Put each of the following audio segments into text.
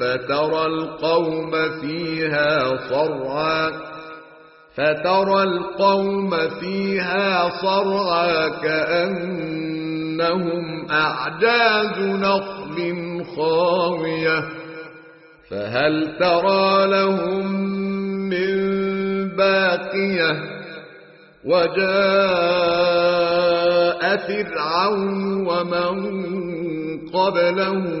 فترى القوم فيها صرعا. فترى القوم فيها صرعا كأنهم أعجاز نخل خاوية. فهل ترى لهم من باقية؟ وجاء فرعون ومن قبله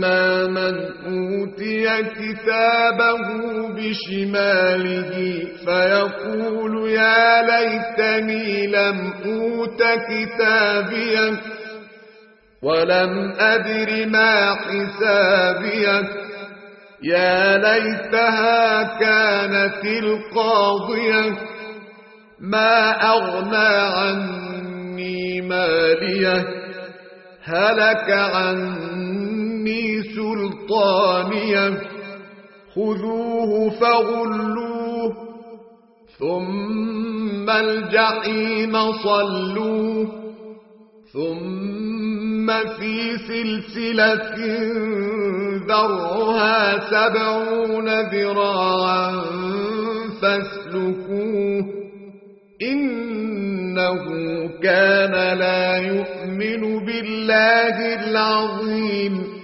من أوتي كتابه بشماله فيقول يا ليتني لم أوت كتابيه ولم أدر ما حسابيه يا ليتها كانت القاضية ما أغنى عني ماليه هلك عني سلطانيه خذوه فغلوه ثم الجحيم صلوه ثم في سلسلة ذرها سبعون ذراعا فاسلكوه إنه كان لا يؤمن بالله العظيم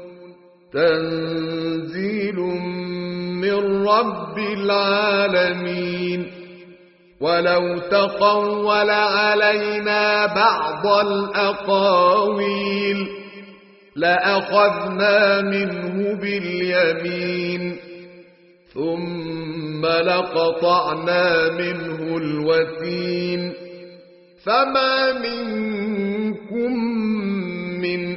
تنزيل من رب العالمين. ولو تقول علينا بعض الأقاويل لأخذنا منه باليمين. ثم لقطعنا منه الوتين. فما منكم من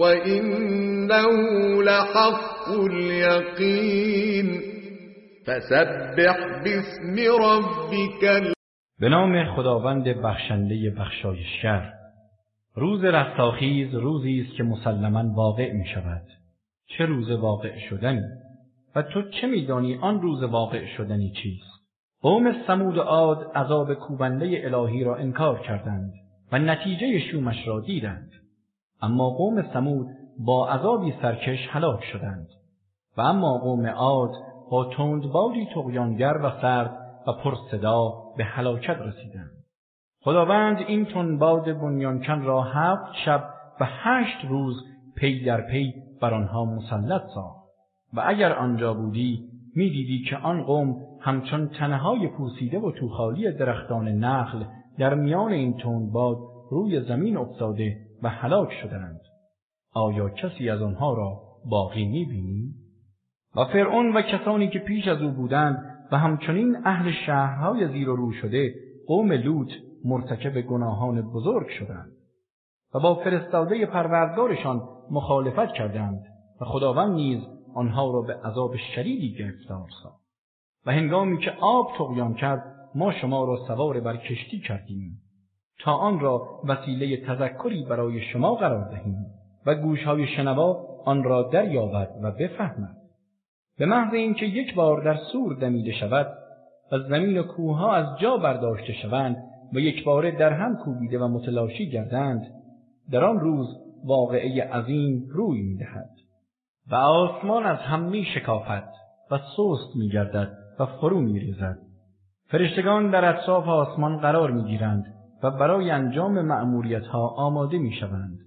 وإنه لحق اليقين فسبح باسم ربك به نام خداوند بخشنده بخشایشگر روز رستاخیز روزی است که مسلما واقع می شود چه روز واقع شدنی؟ و تو چه میدانی آن روز واقع شدنی چیست؟ قوم سمود و عاد عذاب کوبنده الهی را انکار کردند و نتیجه شومش را دیدند. اما قوم سمود با عذابی سرکش هلاک شدند. و اما قوم عاد با تندبادی طغیانگر و سرد و پرصدا به هلاکت رسیدند. خداوند این تندباد بنیانکن را هفت شب و هشت روز پی در پی بر آنها مسلط ساخت. و اگر آنجا بودی می‌دیدی که آن قوم همچون تنهای پوسیده و توخالی درختان نخل در میان این تندباد روی زمین افتاده و هلاک شدند آیا کسی از آنها را باقی می‌بینی؟ و فرعون و کسانی که پیش از او بودند و همچنین اهل شهرهای زیر و رو شده قوم لوط مرتکب گناهان بزرگ شدند و با فرستاده پروردگارشان مخالفت کردند و خداوند نیز آنها را به عذاب شدیدی گرفتار ساخت. و هنگامی که آب طغیان کرد ما شما را سوار بر کشتی کردیم. تا آن را وسیله تذکری برای شما قرار دهیم و گوشهای شنوا آن را دریابد و بفهمد به محض اینکه یک بار در صور دمیده شود و زمین و کوهها از جا برداشته شوند و یک بار در هم کوبیده و متلاشی گردند در آن روز واقعه عظیم روی می‌دهد و آسمان از هم می شکافد و سست می گردد و فرو می ریزد. فرشتگان در اطراف آسمان قرار می گیرند و برای انجام مأموریت ها آماده می شوند.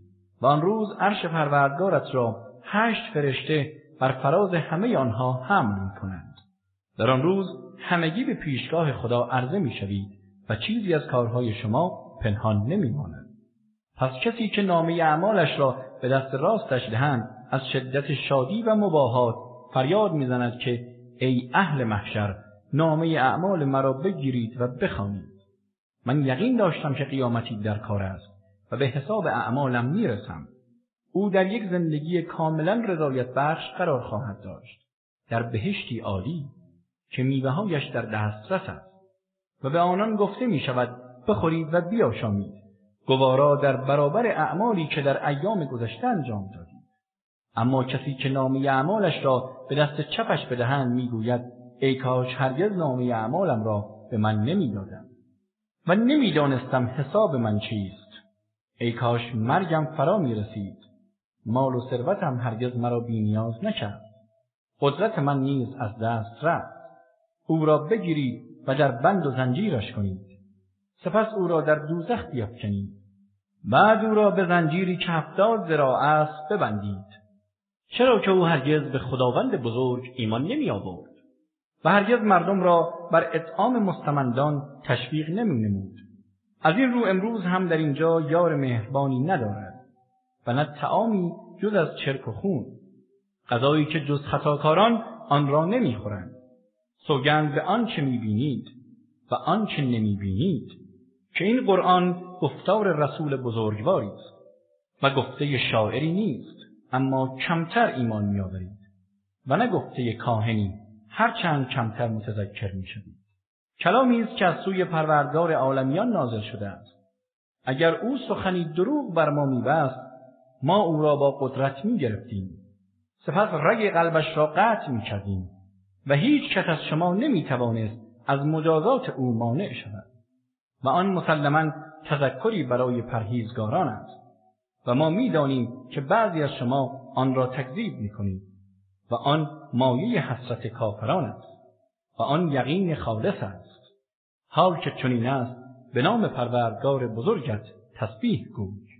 و آن روز عرش پروردگارت را هشت فرشته بر فراز همه آنها حمل می کنند. در آن روز همگی به پیشگاه خدا عرضه می شوید و چیزی از کارهای شما پنهان نمی ماند. پس کسی که نامه اعمالش را به دست راستش دهند از شدت شادی و مباهات فریاد می‌زند که ای اهل محشر نامه اعمال مرا بگیرید و بخوانید من یقین داشتم که قیامتی در کار است و به حساب اعمالم می‌رسم. او در یک زندگی کاملا رضایت بخش قرار خواهد داشت. در بهشتی عالی که میوههایش در دسترس است و به آنان گفته می شود بخورید و بیاشامید. گوارا در برابر اعمالی که در ایام گذشته انجام دادید اما کسی که نامه اعمالش را به دست چپش بدهند می‌گوید ای کاش هرگز نامه اعمالم را به من نمی‌دادند و نمی‌دانستم حساب من چیست. ای کاش مرگم فرا می رسید مال و ثروتم هرگز مرا بینیاز نکرد. قدرت من نیز از دست رفت. او را بگیرید و در بند و زنجیرش کنید. سپس او را در دوزخ بیافکنید بعد او را به زنجیری که هفتاد ذراع است ببندید. چرا که او هرگز به خداوند بزرگ ایمان نمی آورد و هرگز مردم را بر اطعام مستمندان تشویق نمی نمود. از این رو امروز هم در اینجا یار مهربانی ندارد و نه طعامی جز از چرک و خون. غذایی که جز خطاکاران آن را نمی‌خورند. سوگند به آنچه می‌بینید و آنچه نمی‌بینید که این قرآن گفتار رسول بزرگواری است و گفته شاعری نیست اما کمتر ایمان میآورید و نه گفته کاهنی. هرچند کمتر متذکر می‌شوید کلامی است که از سوی پروردگار عالمیان نازل شده است. اگر او سخنی دروغ بر ما میبست ما او را با قدرت می‌گرفتیم. سپس رگ قلبش را قطع می‌کردیم و هیچ کس از شما نمی‌توانست از مجازات او مانع شود. و آن مسلما تذکری برای پرهیزگاران است. و ما می‌دانیم که بعضی از شما آن را تکذیب می‌کنید. و آن مایه حسرت کافران است و آن یقین خالص است. حال که چنین است به نام پروردگار بزرگت تسبیح گوی.